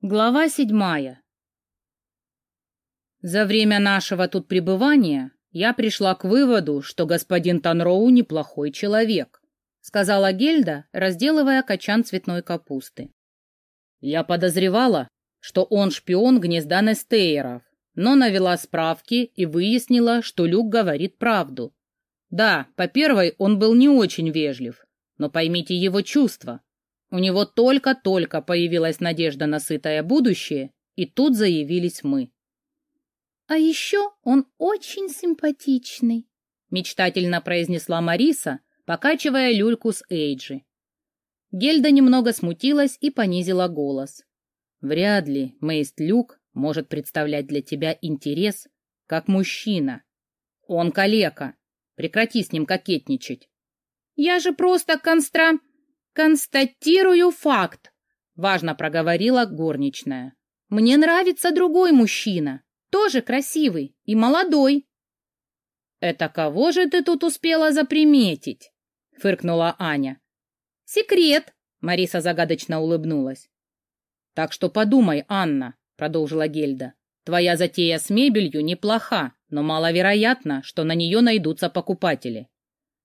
Глава седьмая. За время нашего тут пребывания я пришла к выводу, что господин Танроу неплохой человек, сказала Гельда, разделывая качан цветной капусты. Я подозревала, что он шпион гнезда Нестейеров, но навела справки и выяснила, что Люк говорит правду. Да, по первой он был не очень вежлив, но поймите его чувства. У него только-только появилась надежда на сытое будущее, и тут заявились мы. «А еще он очень симпатичный», — мечтательно произнесла Мариса, покачивая люльку с Эйджи. Гельда немного смутилась и понизила голос. «Вряд ли Мейст Люк может представлять для тебя интерес как мужчина. Он калека. Прекрати с ним кокетничать». «Я же просто констра...» «Констатирую факт», — важно проговорила горничная. «Мне нравится другой мужчина, тоже красивый и молодой». «Это кого же ты тут успела заприметить?» — фыркнула Аня. «Секрет», — Мариса загадочно улыбнулась. «Так что подумай, Анна», — продолжила Гельда. «Твоя затея с мебелью неплоха, но маловероятно, что на нее найдутся покупатели.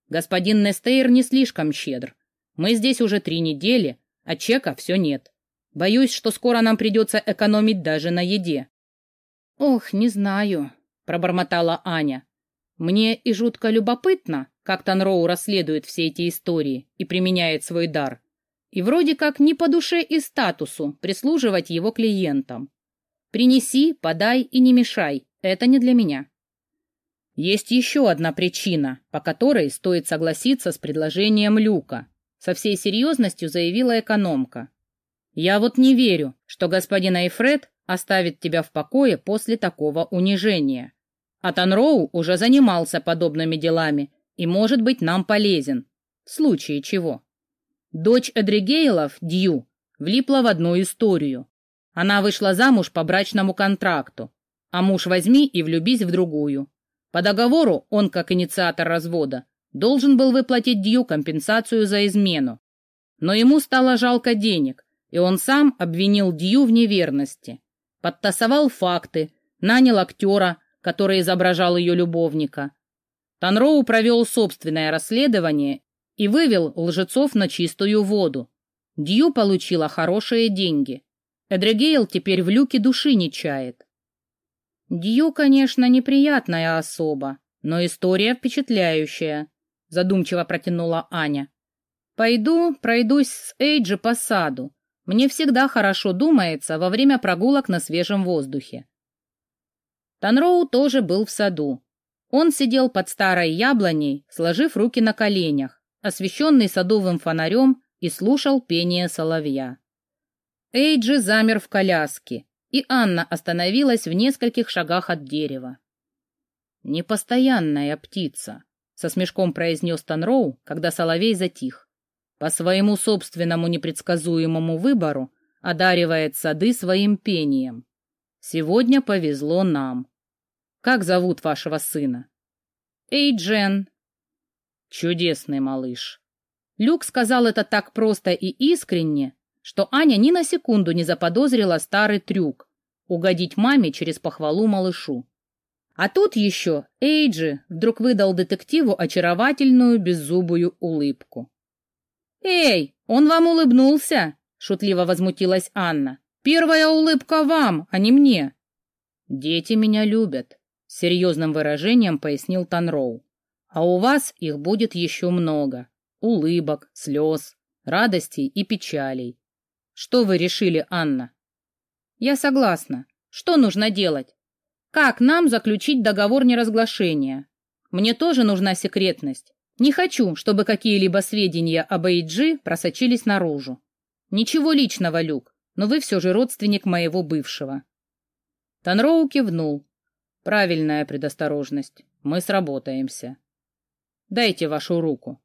Господин Нестейр не слишком щедр, мы здесь уже три недели, а чека все нет. Боюсь, что скоро нам придется экономить даже на еде. Ох, не знаю, пробормотала Аня. Мне и жутко любопытно, как Танроу расследует все эти истории и применяет свой дар. И вроде как не по душе и статусу прислуживать его клиентам. Принеси, подай и не мешай. Это не для меня. Есть еще одна причина, по которой стоит согласиться с предложением Люка, со всей серьезностью заявила экономка. «Я вот не верю, что господин Айфред оставит тебя в покое после такого унижения. А Танроу уже занимался подобными делами и может быть нам полезен. В случае чего. Дочь Эдригейлов, Дью, влипла в одну историю. Она вышла замуж по брачному контракту, а муж возьми и влюбись в другую. По договору он, как инициатор развода, должен был выплатить Дью компенсацию за измену. Но ему стало жалко денег, и он сам обвинил Дью в неверности. Подтасовал факты, нанял актера, который изображал ее любовника. Танроу провел собственное расследование и вывел лжецов на чистую воду. Дью получила хорошие деньги. Эдрегейл теперь в люке души не чает. Дью, конечно, неприятная особа, но история впечатляющая задумчиво протянула Аня. Пойду, пройдусь с Эйджи по саду. Мне всегда хорошо думается во время прогулок на свежем воздухе. Танроу тоже был в саду. Он сидел под старой яблоней, сложив руки на коленях, освещенный садовым фонарем, и слушал пение соловья. Эйджи замер в коляске, и Анна остановилась в нескольких шагах от дерева. «Непостоянная птица», со смешком произнес Танроу, когда Соловей затих. По своему собственному непредсказуемому выбору одаривает сады своим пением. Сегодня повезло нам. Как зовут вашего сына? Эйджен. Чудесный малыш. Люк сказал это так просто и искренне, что Аня ни на секунду не заподозрила старый трюк — угодить маме через похвалу малышу. А тут еще Эйджи вдруг выдал детективу очаровательную беззубую улыбку. «Эй, он вам улыбнулся?» — шутливо возмутилась Анна. «Первая улыбка вам, а не мне». «Дети меня любят», — серьезным выражением пояснил Танроу. «А у вас их будет еще много. Улыбок, слез, радостей и печалей. Что вы решили, Анна?» «Я согласна. Что нужно делать?» Как нам заключить договор неразглашения? Мне тоже нужна секретность. Не хочу, чтобы какие-либо сведения об Эйджи просочились наружу. Ничего личного, Люк, но вы все же родственник моего бывшего. Танроу кивнул. Правильная предосторожность. Мы сработаемся. Дайте вашу руку.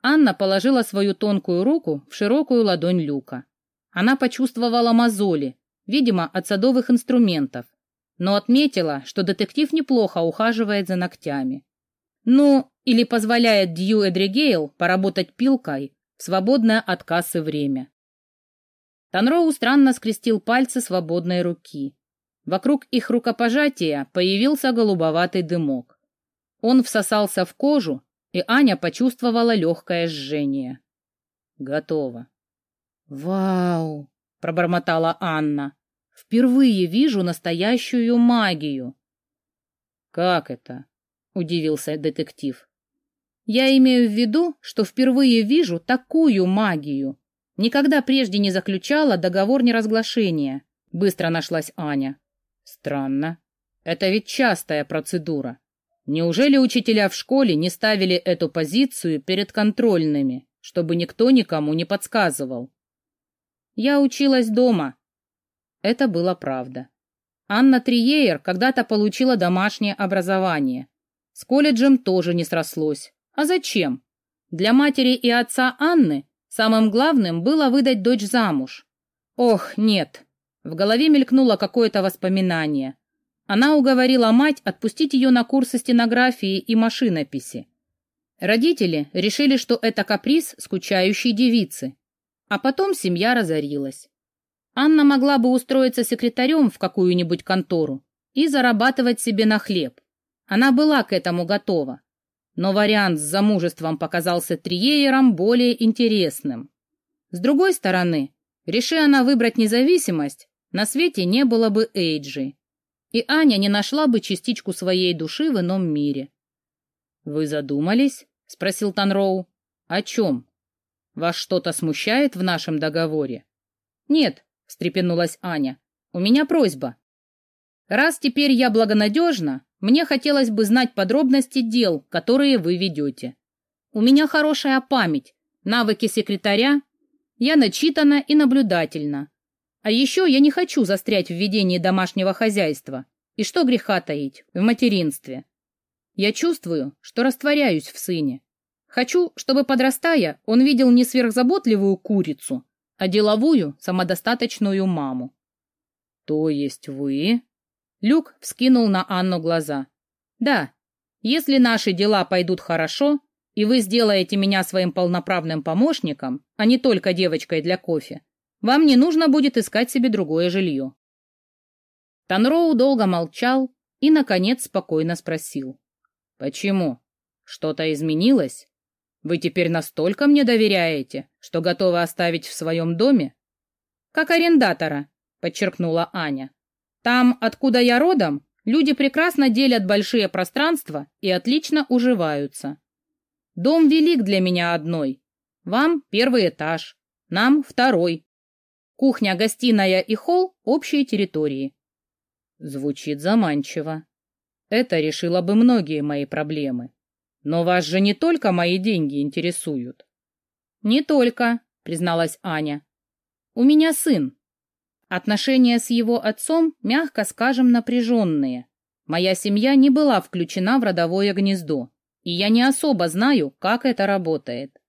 Анна положила свою тонкую руку в широкую ладонь Люка. Она почувствовала мозоли, видимо, от садовых инструментов, но отметила, что детектив неплохо ухаживает за ногтями. Ну, или позволяет Дью Эдригейл поработать пилкой в свободное от кассы время. Танроу странно скрестил пальцы свободной руки. Вокруг их рукопожатия появился голубоватый дымок. Он всосался в кожу, и Аня почувствовала легкое жжение. Готово. «Вау!» — пробормотала Анна. «Впервые вижу настоящую магию». «Как это?» — удивился детектив. «Я имею в виду, что впервые вижу такую магию. Никогда прежде не заключала договор неразглашения», — быстро нашлась Аня. «Странно. Это ведь частая процедура. Неужели учителя в школе не ставили эту позицию перед контрольными, чтобы никто никому не подсказывал?» «Я училась дома». Это было правда. Анна Триеер когда-то получила домашнее образование. С колледжем тоже не срослось. А зачем? Для матери и отца Анны самым главным было выдать дочь замуж. Ох, нет. В голове мелькнуло какое-то воспоминание. Она уговорила мать отпустить ее на курсы стенографии и машинописи. Родители решили, что это каприз скучающей девицы. А потом семья разорилась. Анна могла бы устроиться секретарем в какую-нибудь контору и зарабатывать себе на хлеб. Она была к этому готова. Но вариант с замужеством показался Триеером более интересным. С другой стороны, реши она выбрать независимость, на свете не было бы Эйджи, и Аня не нашла бы частичку своей души в ином мире. «Вы задумались?» — спросил Танроу. «О чем? Вас что-то смущает в нашем договоре?» «Нет, встрепенулась Аня. «У меня просьба. Раз теперь я благонадежна, мне хотелось бы знать подробности дел, которые вы ведете. У меня хорошая память, навыки секретаря, я начитана и наблюдательна. А еще я не хочу застрять в ведении домашнего хозяйства. И что греха таить, в материнстве. Я чувствую, что растворяюсь в сыне. Хочу, чтобы, подрастая, он видел не сверхзаботливую курицу, а деловую, самодостаточную маму. То есть вы? Люк вскинул на Анну глаза. Да, если наши дела пойдут хорошо, и вы сделаете меня своим полноправным помощником, а не только девочкой для кофе, вам не нужно будет искать себе другое жилье. Танроу долго молчал и, наконец, спокойно спросил. «Почему? Что-то изменилось?» Вы теперь настолько мне доверяете, что готовы оставить в своем доме? Как арендатора, подчеркнула Аня. Там, откуда я родом, люди прекрасно делят большие пространства и отлично уживаются. Дом велик для меня одной. Вам первый этаж, нам второй. Кухня, гостиная и холл – общие территории. Звучит заманчиво. Это решило бы многие мои проблемы. Но вас же не только мои деньги интересуют. Не только, призналась Аня. У меня сын. Отношения с его отцом, мягко скажем, напряженные. Моя семья не была включена в родовое гнездо, и я не особо знаю, как это работает.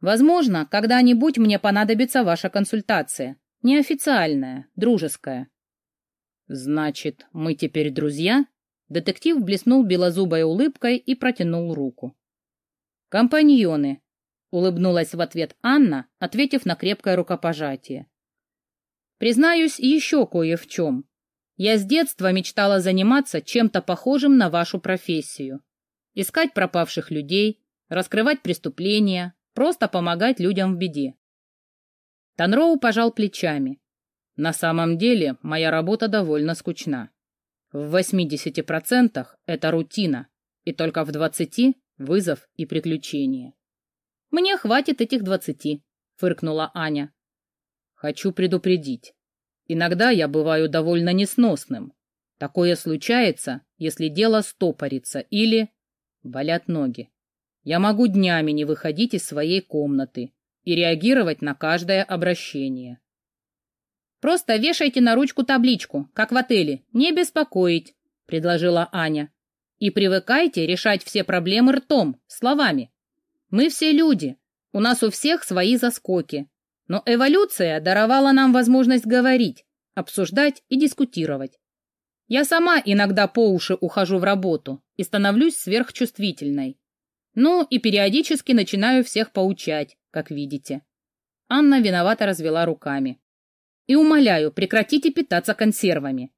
Возможно, когда-нибудь мне понадобится ваша консультация. Неофициальная, дружеская. Значит, мы теперь друзья? Детектив блеснул белозубой улыбкой и протянул руку. «Компаньоны!» — улыбнулась в ответ Анна, ответив на крепкое рукопожатие. «Признаюсь еще кое в чем. Я с детства мечтала заниматься чем-то похожим на вашу профессию. Искать пропавших людей, раскрывать преступления, просто помогать людям в беде». Танроу пожал плечами. «На самом деле моя работа довольно скучна. В 80% это рутина, и только в 20% вызов и приключения. «Мне хватит этих двадцати», — фыркнула Аня. «Хочу предупредить. Иногда я бываю довольно несносным. Такое случается, если дело стопорится или... болят ноги. Я могу днями не выходить из своей комнаты и реагировать на каждое обращение. Просто вешайте на ручку табличку, как в отеле, не беспокоить, предложила Аня. И привыкайте решать все проблемы ртом, словами. Мы все люди, у нас у всех свои заскоки. Но эволюция даровала нам возможность говорить, обсуждать и дискутировать. Я сама иногда по уши ухожу в работу и становлюсь сверхчувствительной. Ну и периодически начинаю всех поучать, как видите. Анна виновато развела руками. И умоляю, прекратите питаться консервами.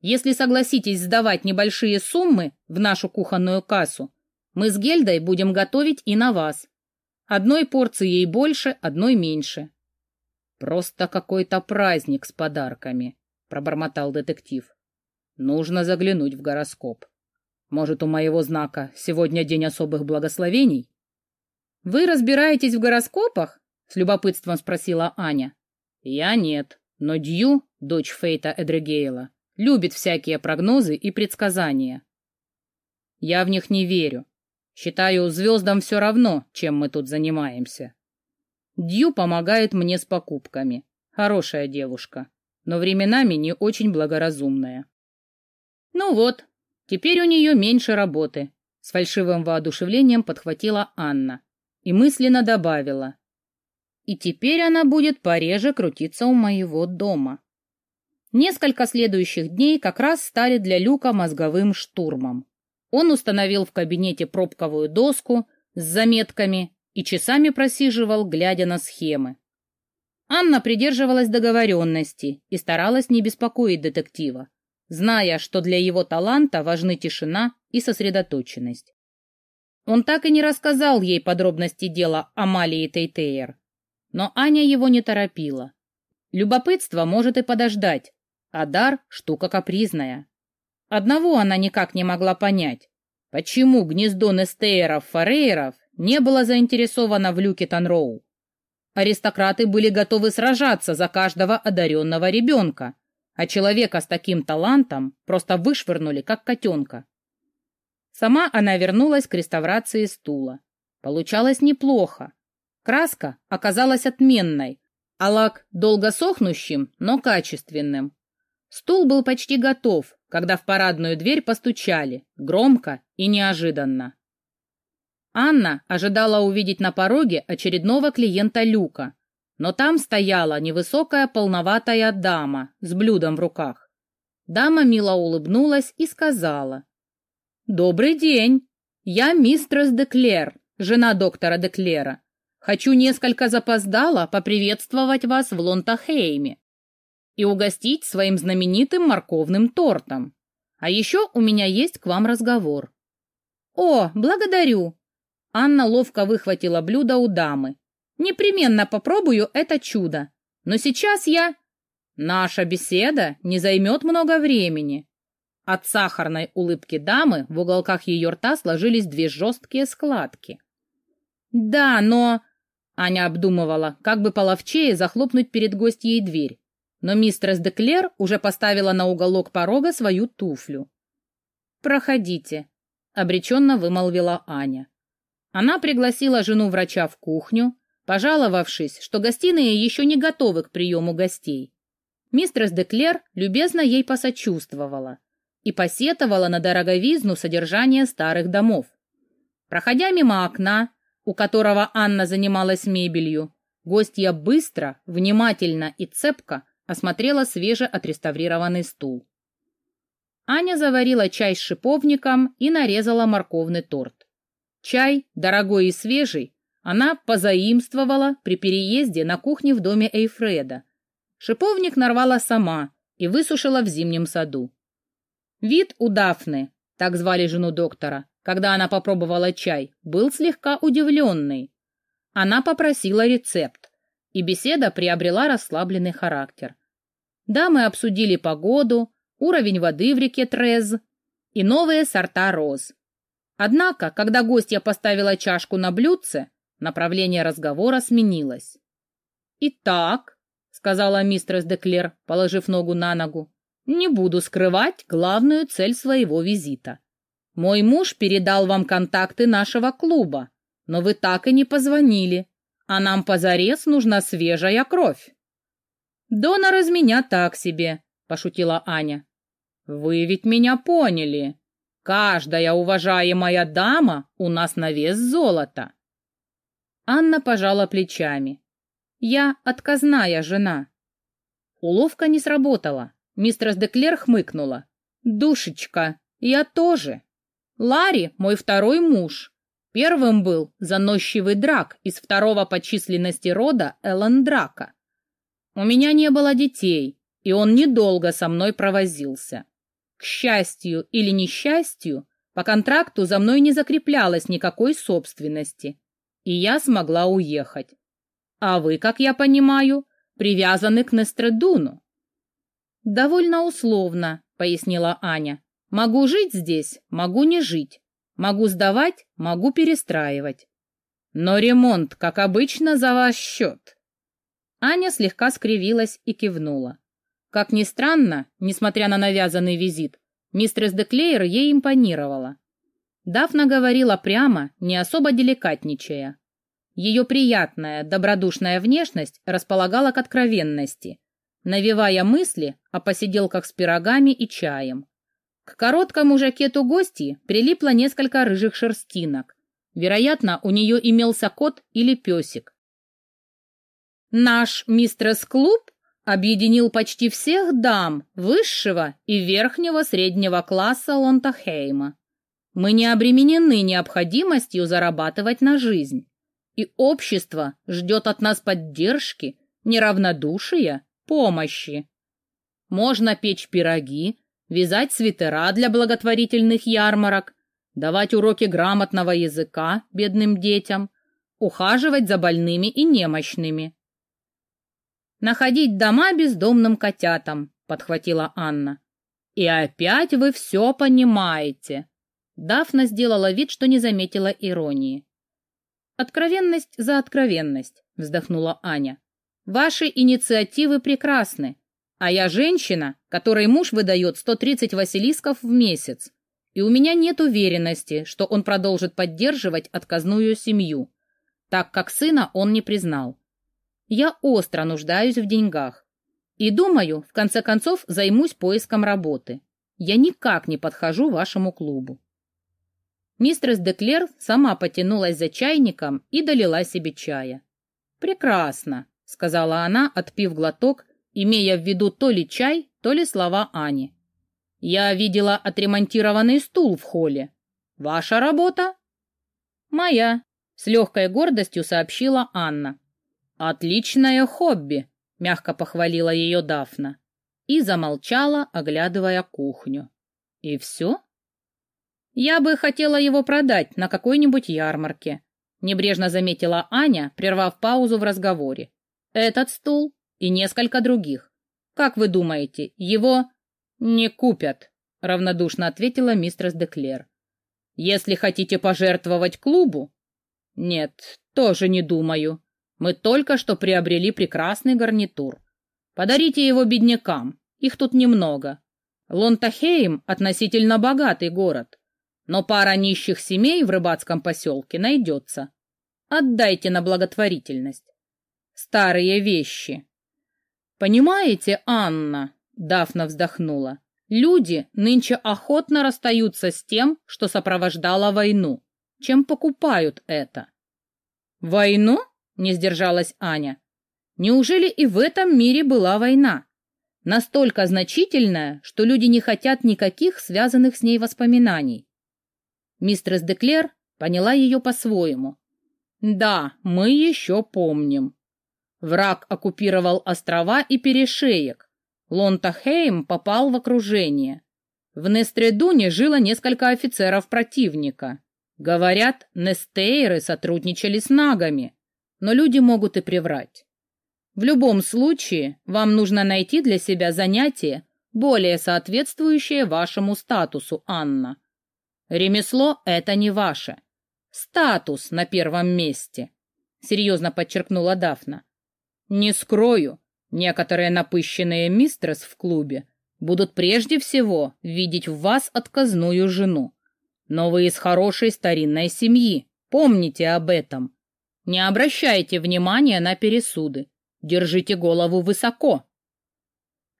Если согласитесь сдавать небольшие суммы в нашу кухонную кассу, мы с Гельдой будем готовить и на вас. Одной порции ей больше, одной меньше. Просто какой-то праздник с подарками, пробормотал детектив. Нужно заглянуть в гороскоп. Может, у моего знака сегодня день особых благословений? Вы разбираетесь в гороскопах? С любопытством спросила Аня. Я нет, но Дью, дочь Фейта Эдрегейла, любит всякие прогнозы и предсказания. Я в них не верю. Считаю, звездам все равно, чем мы тут занимаемся. Дью помогает мне с покупками. Хорошая девушка, но временами не очень благоразумная. Ну вот, теперь у нее меньше работы. С фальшивым воодушевлением подхватила Анна и мысленно добавила. И теперь она будет пореже крутиться у моего дома. Несколько следующих дней как раз стали для Люка мозговым штурмом. Он установил в кабинете пробковую доску с заметками и часами просиживал, глядя на схемы. Анна придерживалась договоренности и старалась не беспокоить детектива, зная, что для его таланта важны тишина и сосредоточенность. Он так и не рассказал ей подробности дела Амалии Тейтейер, но Аня его не торопила. Любопытство может и подождать, а дар — штука капризная. Одного она никак не могла понять. Почему гнездо Нестейеров-Форейеров не было заинтересовано в Люке Танроу? Аристократы были готовы сражаться за каждого одаренного ребенка, а человека с таким талантом просто вышвырнули, как котенка. Сама она вернулась к реставрации стула. Получалось неплохо. Краска оказалась отменной, а лак долго но качественным. Стул был почти готов, когда в парадную дверь постучали, громко и неожиданно. Анна ожидала увидеть на пороге очередного клиента Люка, но там стояла невысокая полноватая дама с блюдом в руках. Дама мило улыбнулась и сказала. «Добрый день! Я мистрес Деклер, жена доктора Деклера. Хочу несколько запоздала поприветствовать вас в Лонтахейме и угостить своим знаменитым морковным тортом. А еще у меня есть к вам разговор». «О, благодарю!» Анна ловко выхватила блюдо у дамы. «Непременно попробую это чудо. Но сейчас я...» «Наша беседа не займет много времени». От сахарной улыбки дамы в уголках ее рта сложились две жесткие складки. «Да, но...» Аня обдумывала, как бы половчее захлопнуть перед гостьей дверь но мистерс Деклер уже поставила на уголок порога свою туфлю. «Проходите», — обреченно вымолвила Аня. Она пригласила жену врача в кухню, пожаловавшись, что гостиные еще не готовы к приему гостей. Мистерс Деклер любезно ей посочувствовала и посетовала на дороговизну содержания старых домов. Проходя мимо окна, у которого Анна занималась мебелью, гостья быстро, внимательно и цепко осмотрела свежеотреставрированный стул. Аня заварила чай с шиповником и нарезала морковный торт. Чай, дорогой и свежий, она позаимствовала при переезде на кухне в доме Эйфреда. Шиповник нарвала сама и высушила в зимнем саду. Вид у Дафны, так звали жену доктора, когда она попробовала чай, был слегка удивленный. Она попросила рецепт, и беседа приобрела расслабленный характер. Дамы обсудили погоду, уровень воды в реке Трез и новые сорта роз. Однако, когда гостья поставила чашку на блюдце, направление разговора сменилось. «Итак», — сказала мистерс Деклер, положив ногу на ногу, — «не буду скрывать главную цель своего визита. Мой муж передал вам контакты нашего клуба, но вы так и не позвонили, а нам позарез нужна свежая кровь». «Донор из меня так себе», — пошутила Аня. «Вы ведь меня поняли. Каждая уважаемая дама у нас на вес золота». Анна пожала плечами. «Я отказная жена». Уловка не сработала. Мистерс Деклер хмыкнула. «Душечка, я тоже. Ларри — мой второй муж. Первым был заносчивый драк из второго по численности рода Эллен Драка. У меня не было детей, и он недолго со мной провозился. К счастью или несчастью, по контракту за мной не закреплялось никакой собственности, и я смогла уехать. А вы, как я понимаю, привязаны к Нестредуну. Довольно условно, пояснила Аня. Могу жить здесь, могу не жить. Могу сдавать, могу перестраивать. Но ремонт, как обычно, за ваш счет. Аня слегка скривилась и кивнула. Как ни странно, несмотря на навязанный визит, мистерс Деклеер ей импонировала. Дафна говорила прямо, не особо деликатничая. Ее приятная, добродушная внешность располагала к откровенности, навевая мысли о посиделках с пирогами и чаем. К короткому жакету гости прилипло несколько рыжих шерстинок. Вероятно, у нее имелся кот или песик. Наш мистерс-клуб объединил почти всех дам высшего и верхнего среднего класса Лонтахейма. Мы не обременены необходимостью зарабатывать на жизнь, и общество ждет от нас поддержки, неравнодушия, помощи. Можно печь пироги, вязать свитера для благотворительных ярмарок, давать уроки грамотного языка бедным детям, ухаживать за больными и немощными. «Находить дома бездомным котятам», — подхватила Анна. «И опять вы все понимаете», Дафна сделала вид, что не заметила иронии. «Откровенность за откровенность», — вздохнула Аня. «Ваши инициативы прекрасны, а я женщина, которой муж выдает 130 василисков в месяц, и у меня нет уверенности, что он продолжит поддерживать отказную семью, так как сына он не признал. Я остро нуждаюсь в деньгах. И думаю, в конце концов, займусь поиском работы. Я никак не подхожу вашему клубу. Мистерс Деклер сама потянулась за чайником и долила себе чая. «Прекрасно», — сказала она, отпив глоток, имея в виду то ли чай, то ли слова Ани. «Я видела отремонтированный стул в холле. Ваша работа?» «Моя», — с легкой гордостью сообщила Анна. «Отличное хобби», — мягко похвалила ее Дафна и замолчала, оглядывая кухню. «И все?» «Я бы хотела его продать на какой-нибудь ярмарке», — небрежно заметила Аня, прервав паузу в разговоре. «Этот стул и несколько других. Как вы думаете, его...» «Не купят», — равнодушно ответила мистерс Деклер. «Если хотите пожертвовать клубу...» «Нет, тоже не думаю. Мы только что приобрели прекрасный гарнитур. Подарите его беднякам, их тут немного. Лонтахейм — относительно богатый город но пара нищих семей в рыбацком поселке найдется. Отдайте на благотворительность. Старые вещи. Понимаете, Анна, Дафна вздохнула, люди нынче охотно расстаются с тем, что сопровождало войну, чем покупают это. Войну? Не сдержалась Аня. Неужели и в этом мире была война? Настолько значительная, что люди не хотят никаких связанных с ней воспоминаний. Мистерс Деклер поняла ее по-своему. «Да, мы еще помним. Враг оккупировал острова и перешеек. Лонтахейм попал в окружение. В Нестредуне жило несколько офицеров противника. Говорят, Нестейры сотрудничали с нагами, но люди могут и приврать. В любом случае, вам нужно найти для себя занятие, более соответствующее вашему статусу, Анна. Ремесло — это не ваше. Статус на первом месте, — серьезно подчеркнула Дафна. Не скрою, некоторые напыщенные мистерс в клубе будут прежде всего видеть в вас отказную жену. Но вы из хорошей старинной семьи, помните об этом. Не обращайте внимания на пересуды, держите голову высоко.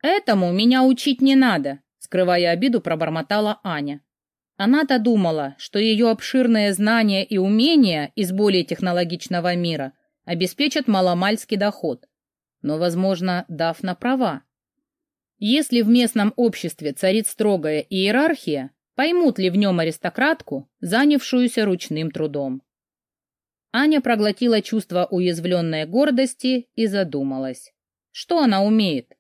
Этому меня учить не надо, скрывая обиду, пробормотала Аня. Она-то думала, что ее обширные знания и умения из более технологичного мира обеспечат маломальский доход. Но, возможно, Дафна права. Если в местном обществе царит строгая иерархия, поймут ли в нем аристократку, занявшуюся ручным трудом? Аня проглотила чувство уязвленной гордости и задумалась. Что она умеет?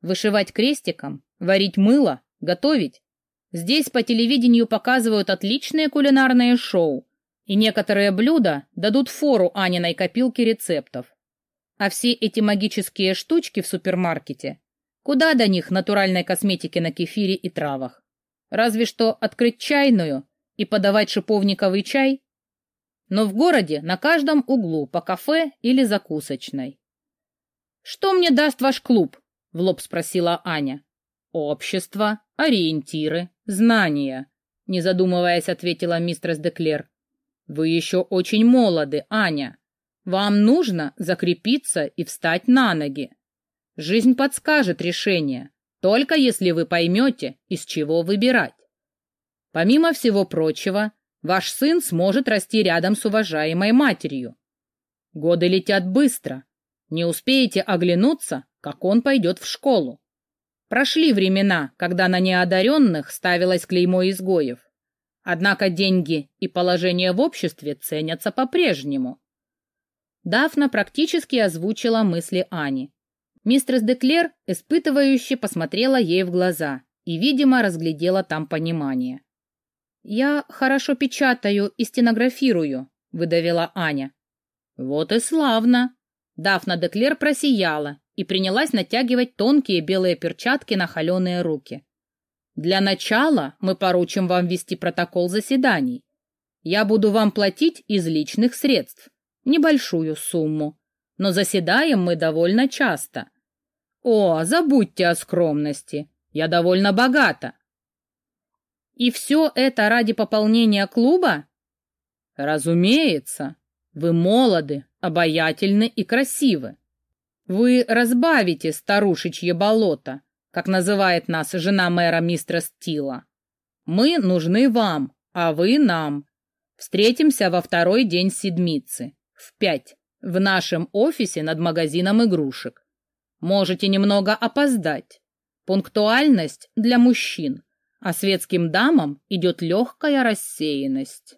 Вышивать крестиком? Варить мыло? Готовить? Здесь по телевидению показывают отличные кулинарные шоу, и некоторые блюда дадут фору Аниной копилке рецептов. А все эти магические штучки в супермаркете, куда до них натуральной косметики на кефире и травах? Разве что открыть чайную и подавать шиповниковый чай. Но в городе на каждом углу по кафе или закусочной. «Что мне даст ваш клуб?» — в лоб спросила Аня. «Общество, ориентиры, знания», — не задумываясь, ответила мистерс Деклер. «Вы еще очень молоды, Аня. Вам нужно закрепиться и встать на ноги. Жизнь подскажет решение, только если вы поймете, из чего выбирать. Помимо всего прочего, ваш сын сможет расти рядом с уважаемой матерью. Годы летят быстро. Не успеете оглянуться, как он пойдет в школу. Прошли времена, когда на неодаренных ставилось клеймо изгоев. Однако деньги и положение в обществе ценятся по-прежнему. Дафна практически озвучила мысли Ани. Мистерс Деклер испытывающе посмотрела ей в глаза и, видимо, разглядела там понимание. «Я хорошо печатаю и стенографирую», — выдавила Аня. «Вот и славно!» Дафна Деклер просияла и принялась натягивать тонкие белые перчатки на холеные руки. «Для начала мы поручим вам вести протокол заседаний. Я буду вам платить из личных средств, небольшую сумму, но заседаем мы довольно часто. О, забудьте о скромности, я довольно богата». «И все это ради пополнения клуба?» «Разумеется, вы молоды, обаятельны и красивы. Вы разбавите старушечье болото, как называет нас жена мэра мистера Стила. Мы нужны вам, а вы нам. Встретимся во второй день седмицы, в пять, в нашем офисе над магазином игрушек. Можете немного опоздать. Пунктуальность для мужчин, а светским дамам идет легкая рассеянность.